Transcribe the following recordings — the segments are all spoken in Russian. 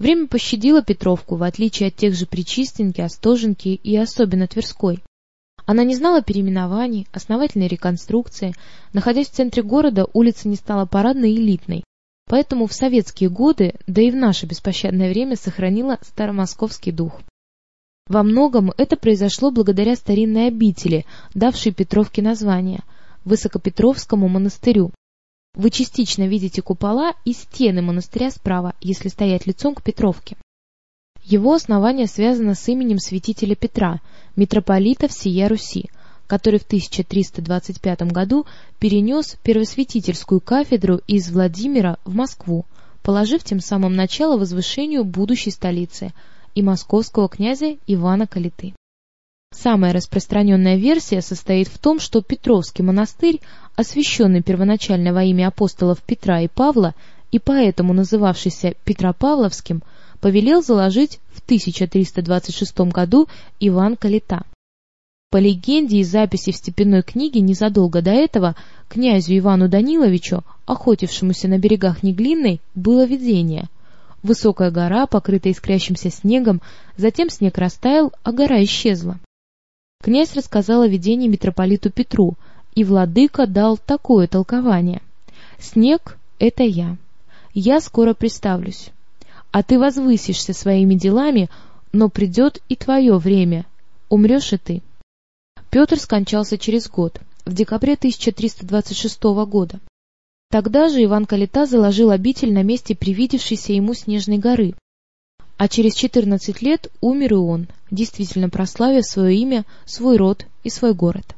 Время пощадило Петровку, в отличие от тех же Причистенки, Остоженки и особенно Тверской. Она не знала переименований, основательной реконструкции. Находясь в центре города, улица не стала парадной и элитной. Поэтому в советские годы, да и в наше беспощадное время, сохранила старомосковский дух. Во многом это произошло благодаря старинной обители, давшей Петровке название – Высокопетровскому монастырю. Вы частично видите купола и стены монастыря справа, если стоять лицом к Петровке. Его основание связано с именем святителя Петра, митрополита всея Руси, который в 1325 году перенес первосвятительскую кафедру из Владимира в Москву, положив тем самым начало возвышению будущей столицы – и московского князя Ивана Калиты. Самая распространенная версия состоит в том, что Петровский монастырь, освященный первоначально во имя апостолов Петра и Павла и поэтому называвшийся Петропавловским, повелел заложить в 1326 году Иван Калита. По легенде и записи в степенной книге незадолго до этого князю Ивану Даниловичу, охотившемуся на берегах Неглинной, было видение – Высокая гора, покрытая искрящимся снегом, затем снег растаял, а гора исчезла. Князь рассказал о видении митрополиту Петру, и владыка дал такое толкование. «Снег — это я. Я скоро приставлюсь. А ты возвысишься своими делами, но придет и твое время. Умрешь и ты». Петр скончался через год, в декабре 1326 года. Тогда же Иван Калита заложил обитель на месте привидевшейся ему Снежной горы. А через 14 лет умер и он, действительно прославив свое имя, свой род и свой город.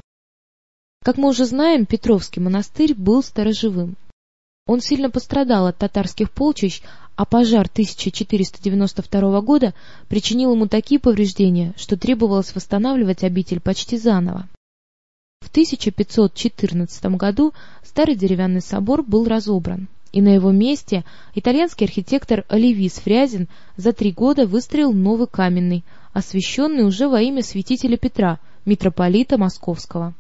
Как мы уже знаем, Петровский монастырь был сторожевым. Он сильно пострадал от татарских полчищ, а пожар 1492 года причинил ему такие повреждения, что требовалось восстанавливать обитель почти заново. В 1514 году старый деревянный собор был разобран, и на его месте итальянский архитектор Оливис Фрязин за три года выстроил новый каменный, освященный уже во имя святителя Петра, митрополита Московского.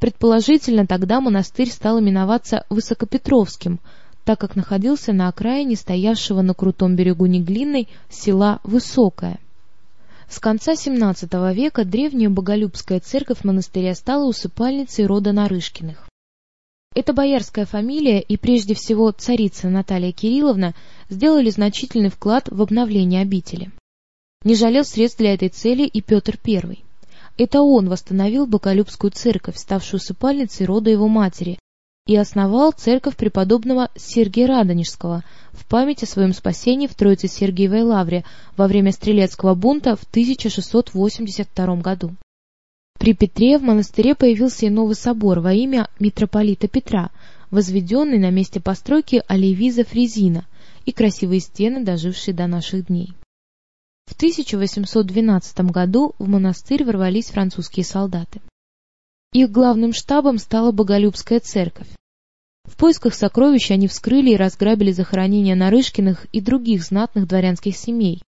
Предположительно, тогда монастырь стал именоваться Высокопетровским, так как находился на окраине стоявшего на крутом берегу Неглинной села Высокое. С конца XVII века древняя Боголюбская церковь монастыря стала усыпальницей рода Нарышкиных. Эта боярская фамилия и прежде всего царица Наталья Кирилловна сделали значительный вклад в обновление обители. Не жалел средств для этой цели и Петр I. Это он восстановил Боголюбскую церковь, ставшую усыпальницей рода его матери, и основал церковь преподобного Сергия Радонежского в память о своем спасении в Троице-Сергиевой лавре во время стрелецкого бунта в 1682 году. При Петре в монастыре появился и новый собор во имя митрополита Петра, возведенный на месте постройки Оливиза Фрезина и красивые стены, дожившие до наших дней. В 1812 году в монастырь ворвались французские солдаты. Их главным штабом стала Боголюбская церковь. В поисках сокровищ они вскрыли и разграбили захоронения Нарышкиных и других знатных дворянских семей.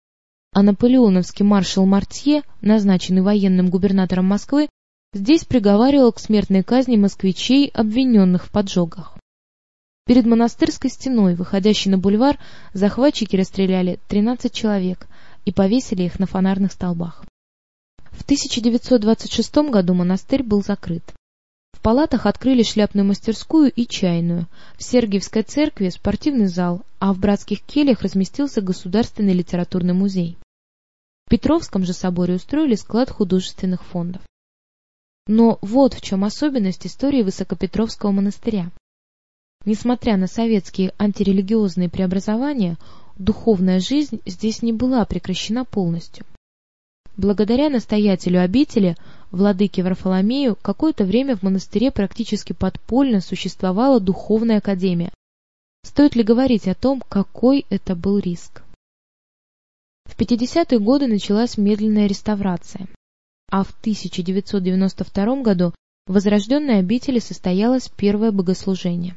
А наполеоновский маршал Мартье, назначенный военным губернатором Москвы, здесь приговаривал к смертной казни москвичей, обвиненных в поджогах. Перед монастырской стеной, выходящей на бульвар, захватчики расстреляли 13 человек и повесили их на фонарных столбах. В 1926 году монастырь был закрыт. Палатах открыли шляпную мастерскую и чайную, в Сергиевской церкви спортивный зал, а в братских кельях разместился Государственный литературный музей. В Петровском же соборе устроили склад художественных фондов. Но вот в чем особенность истории Высокопетровского монастыря. Несмотря на советские антирелигиозные преобразования, духовная жизнь здесь не была прекращена полностью. Благодаря настоятелю обители, владыке Варфоломею, какое-то время в монастыре практически подпольно существовала духовная академия. Стоит ли говорить о том, какой это был риск? В 50-е годы началась медленная реставрация, а в 1992 году в возрожденной обители состоялось первое богослужение.